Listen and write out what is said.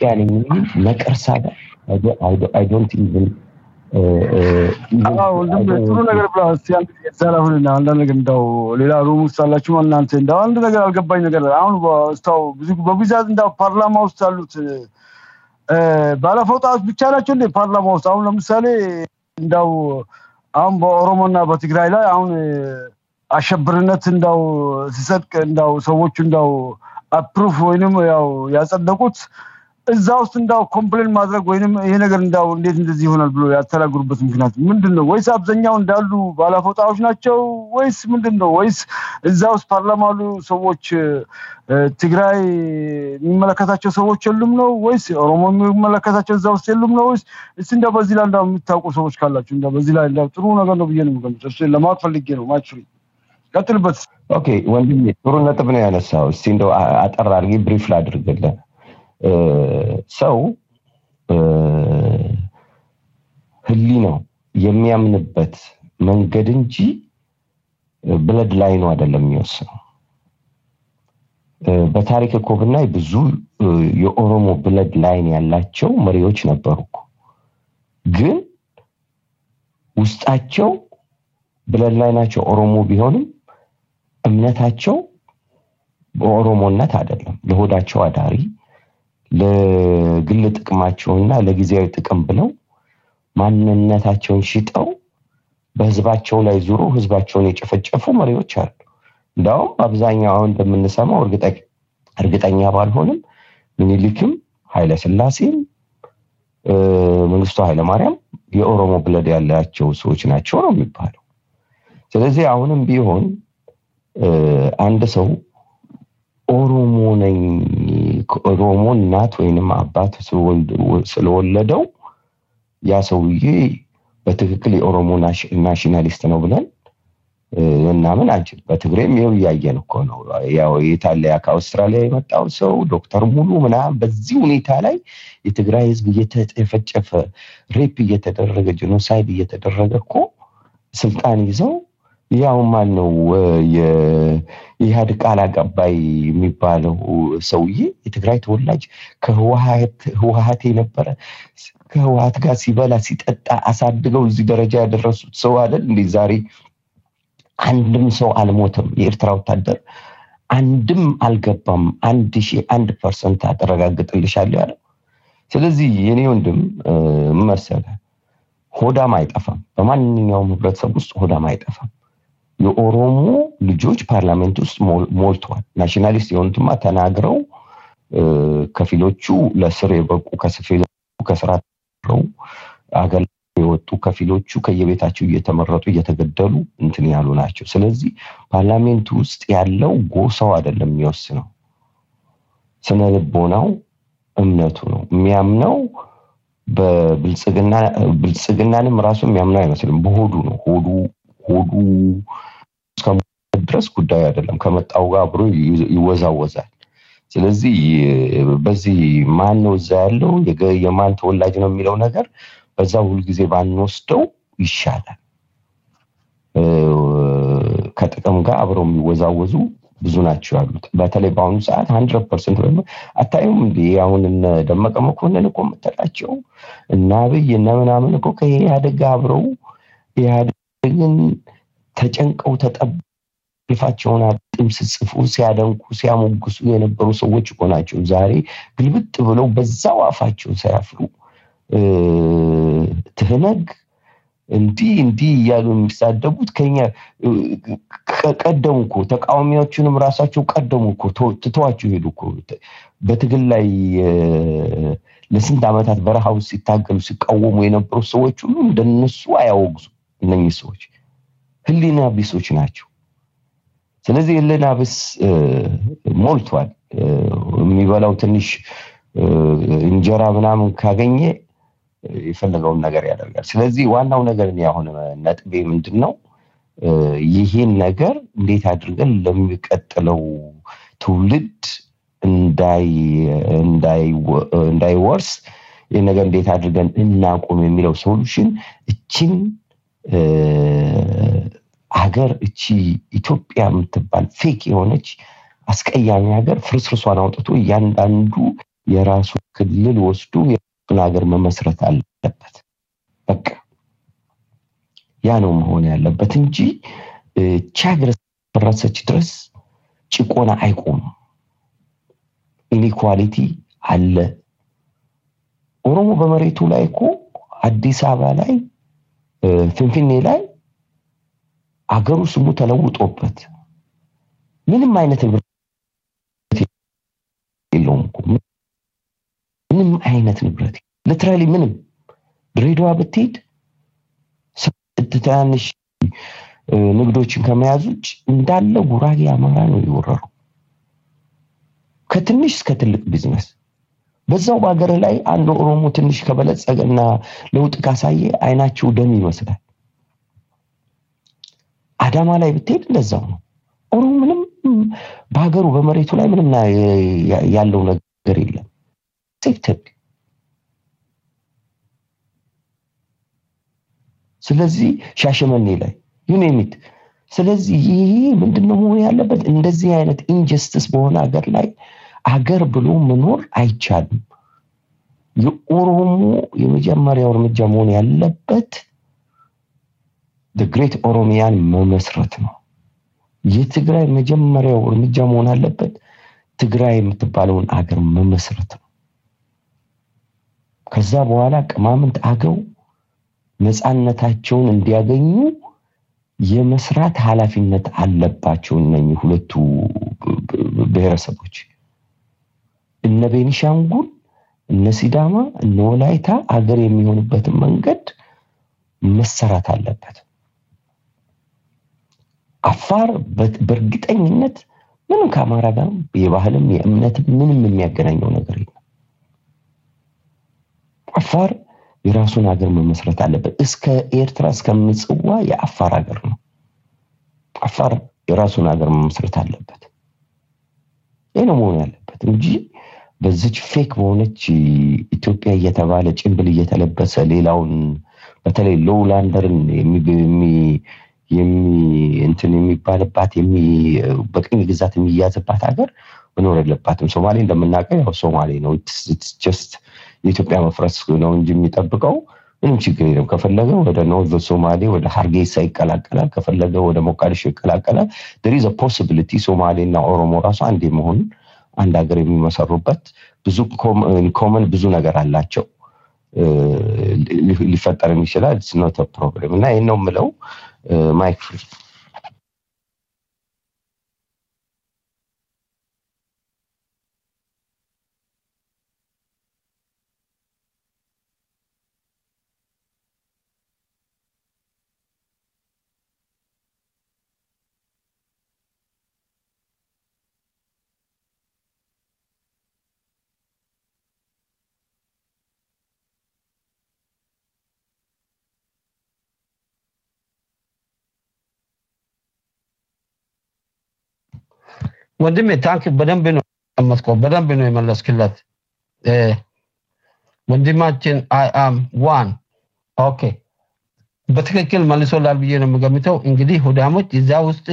ኢትዮጵያ ነኝ የሚል ነቀርሳ ጋር አይ ኢቭን ጥሩ ነገር እስቲ አንድ የተሰራሁን አንዳንድ ነገር እንዳው ሌላ ሩም ውስጥ አላችሁ እናንተ? እንዳው አንድ ነገር አልገባኝ ነገር አሁን ስታው ብዙ በብዛት እንዳው ፓርላማ ውስጥ ያሉት ባለፎጣዎች ብቻ ናቸው እንዴ ፓርላማ ውስጥ? አሁን ለምሳሌ እንዳው አሁን በኦሮሞና በትግራይ ላይ አሁን አሸብርነት እንዳው ሲሰጥቅ እንዳው ሰዎቹ እንዳው approve ወይንም ያው ያጸደቁት እዛ ውስጥ እንዳው complain ማድረግ ወይንም ይሄ ነገር እንዳው እንዴት እንደዚህ ይሆናል ብሎ ያተናገሩበት ምክንያት ምንድን ነው? ወይስ አብዛኛው እንዳሉ ባለፎጣዎች ናቸው ወይስ ምንድን ነው? ወይስ እዛ ውስጥ ፓርላማ ያሉ ሰዎች ትግራይ የሚመለከታቸው ሰዎች የሉም ነው ወይስ ኦሮሞ የሚመለከታቸው እዛ ውስጥ የሉም ነው ወይስ እስቲ እንደው በዚህ ላይ እንዳው የምታውቁ ሰዎች ካላችሁ እንደው በዚህ ላይ እንዳው ጥሩ ነገር ነው ብዬ ነው የምገምተው። እሱ ለማወቅ ፈልጌ ነው። ማችሪ ቀጥልበት። okay ወንድሜ ጥሩ ነጥብ ነው ያነሳው። እስቲ እንደው አጠር አድርጌ brief ላድርግልህ። ሰው ህሊናው የሚያምንበት መንገድ እንጂ blood line ኡ አይደለም የሚወስነው። በታሪክ እኮ ብናይ ብዙ የኦሮሞ blood line ያላቸው መሪዎች ነበሩ እኮ ግን ውስጣቸው ብለድ ላይናቸው ኦሮሞ ቢሆንም እምነታቸው በኦሮሞነት አይደለም። ለሆዳቸው አዳሪ ለግል ጥቅማቸውና ለጊዜያዊ ጥቅም ብለው ማንነታቸውን ሽጠው በህዝባቸው ላይ ዙሮ ህዝባቸውን የጨፈጨፉ መሪዎች አሉ። እንዲያውም አብዛኛው አሁን እንደምንሰማው እርግጠኛ ባልሆንም ምኒልክም ኃይለስላሴም መንግስቱ ኃይለማርያም የኦሮሞ blood ያላቸው ሰዎች ናቸው ነው የሚባለው። ስለዚህ አሁንም ቢሆን አንድ ሰው ኦሮሞ ነኝ ኦሮሞ እናት ወይንም አባት ስለወለደው ያ ሰውዬ በትክክል የኦሮሞ nationalist ነው ብለን እናምን አንችል። በትግሬም ይኸው እያየን እኮ ነው። ያው የታለያ ከአውስትራሊያ የመጣው ሰው ዶክተር ሙሉ ምናምን በዚህ ሁኔታ ላይ የትግራይ ህዝብ እየተጨፈጨፈ rape እየተደረገ genocide እየተደረገ እኮ ስልጣን ይዘው ያው ማን ነው የኢህአዴግ ቃል አቀባይ የሚባለው ሰውዬ የትግራይ ተወላጅ ከህወሀት የነበረ ከህወሀት ጋር ሲበላ ሲጠጣ አሳድገው እዚህ ደረጃ ያደረሱት ሰው አይደል እንዴ? ዛሬ አንድም ሰው አልሞተም። የኤርትራ ወታደር አንድም አልገባም። አንድ ሺህ አንድ percent አጠረጋግጥልሻለሁ ያለው። ስለዚህ የኔ ወንድም መሰለ ሆዳም አይጠፋም። በማንኛውም ህብረተሰብ ውስጥ ሆዳም አይጠፋም። የኦሮሞ ልጆች parliament ውስጥ ሞልተዋል። nationalist የሆኑትማ ተናግረው ከፊሎቹ ለእስር የበቁ ከስራ ተባረው ከአገር የወጡ ከፊሎቹ ከየቤታቸው እየተመረጡ እየተገደሉ እንትን ያሉ ናቸው። ስለዚህ ፓርላሜንቱ ውስጥ ያለው ጎሳው አይደለም የሚወስነው፣ ስነ ልቦናው እምነቱ ነው የሚያምነው። በብልጽግናንም ራሱ የሚያምነው አይመስልም። በሆዱ ነው ሆዱ ሆዱ እስከሞት ድረስ ጉዳዩ አይደለም። ከመጣው ጋር አብሮ ይወዛወዛል። ስለዚህ በዚህ ማን ነው እዛ ያለው የማን ተወላጅ ነው የሚለው ነገር በዛ ሁልጊዜ ባንወስደው ይሻላል። ከጥቅም ጋር አብረው የሚወዛወዙ ብዙ ናቸው ያሉት። በተለይ በአሁኑ ሰዓት ሀንድረድ ፐርሰንት ደግሞ አታዩም እንዲ አሁን እነ ደመቀ መኮንን እኮ የምትላቸው እና አብይ እነ ምናምን እኮ ከኢህአዴግ አብረው ኢህአዴግን ተጨንቀው ተጠልፋቸውን አጥም ስጽፉ ሲያደንቁ ሲያሞግሱ የነበሩ ሰዎች እኮ ናቸው። ዛሬ ግልብጥ ብለው በዛው አፋቸው ሳያፍሩ ትህነግ እንዲህ እንዲህ እያሉ የሚሳደቡት ከኛ ቀደሙ እኮ ተቃዋሚዎቹንም ራሳቸው ቀደሙ እኮ ትተዋቸው ሄዱ እኮ በትግል ላይ ለስንት ዓመታት በረሃ ውስጥ ሲታገሉ ሲቃወሙ የነበሩ ሰዎች ሁሉ እንደነሱ አያወግዙ እነኚህ ሰዎች ህሊና ቢሶች ናቸው። ስለዚህ ህሊና ቢስ ሞልቷል። የሚበላው ትንሽ እንጀራ ምናምን ካገኘ የፈለገውን ነገር ያደርጋል። ስለዚህ ዋናው ነገር አሁን ነጥቤ ምንድን ነው ይህን ነገር እንዴት አድርገን ለሚቀጥለው ትውልድ እንዳይወርስ ይህ ነገር እንዴት አድርገን እናቁም የሚለው solution እችን ሀገር እቺ ኢትዮጵያ የምትባል fake የሆነች አስቀያሚ ሀገር ፍርስርሷን አውጥቶ እያንዳንዱ የራሱ ክልል ወስዶ የራሱን ሀገር መመስረት አለበት። በቃ ያ ነው መሆን ያለበት እንጂ እቺ ሀገር ፈረሰች ድረስ ጭቆና አይቆምም። inequality አለ። ኦሮሞ በመሬቱ ላይ እኮ አዲስ አበባ ላይ ፊንፊኔ ላይ አገሩ ስሙ ተለውጦበት ምንም አይነት ንብረት የለውም ምንም አይነት ንብረት literally ምንም። ድሬዳዋ ብትሄድ ትናንሽ ንግዶችን ከመያዝ ውጭ እንዳለ ጉራጌ አማራ ነው የወረሩ ከትንሽ እስከ ትልቅ ቢዝነስ በዛው በሀገር ላይ አንድ ኦሮሞ ትንሽ ከበለጸገና ለውጥ ካሳየ አይናቸው ደም ይመስላል። አዳማ ላይ ብትሄድ እንደዛው ነው። ኦሮሞ ምንም በሀገሩ በመሬቱ ላይ ምንም ያለው ነገር የለም። ሴፍትድ ስለዚህ ሻሸመኔ ላይ you name it ስለዚህ ይሄ ምንድነው መሆን ያለበት? እንደዚህ አይነት injustice በሆነ ሀገር ላይ አገር ብሎ መኖር አይቻልም። የኦሮሞ የመጀመሪያው እርምጃ መሆን ያለበት ግሬት ኦሮሚያን መመስረት ነው። የትግራይ መጀመሪያው እርምጃ መሆን አለበት ትግራይ የምትባለውን አገር መመስረት ነው። ከዛ በኋላ ቅማምንት አገው ነፃነታቸውን እንዲያገኙ የመስራት ኃላፊነት አለባቸው እነኚህ ሁለቱ ብሔረሰቦች እነ ቤኒሻንጉል እነ ሲዳማ እነ ወላይታ አገር የሚሆኑበትን መንገድ መሰራት አለበት። አፋር በእርግጠኝነት ምንም ከአማራ ጋር የባህልም የእምነትም ምንም የሚያገናኘው ነገር የለም። አፋር የራሱን ሀገር መመስረት አለበት። እስከ ኤርትራ እስከ ምጽዋ የአፋር ሀገር ነው። አፋር የራሱን ሀገር መመስረት አለበት። ይህ ነው መሆን ያለበት እንጂ በዚች fake በሆነች ኢትዮጵያ እየተባለ ጭንብል እየተለበሰ ሌላውን በተለይ lowlander ን እንትን የሚባልባት በቅኝ ግዛት የሚያዝባት ሀገር መኖር የለባትም። ሶማሌ እንደምናውቀው ያው ሶማሌ ነው። just የኢትዮጵያ መፍረስ ነው እንጂ የሚጠብቀው ምንም ችግር የለም። ከፈለገ ወደ north ሶማሌ ወደ ሀርጌሳ ይቀላቀላል። ከፈለገ ወደ ሞቃዲሾ ይቀላቀላል። there is a possibility ሶማሌ እና ኦሮሞ ራሱ አንድ መሆን አንድ ሀገር የሚመሰሩበት ብዙ common ብዙ ነገር አላቸው ሊፈጠርም ይችላል። not problem እና ይህን ነው የምለው። mic free ወንድሜ ታንክ በደንብ ነው የቀመስከው፣ በደንብ ነው የመለስክለት ወንድማችን። አይ አም ዋን ኦኬ፣ በትክክል መልሶላል ብዬ ነው የምገምተው። እንግዲህ ሁዳሞች እዚያ ውስጥ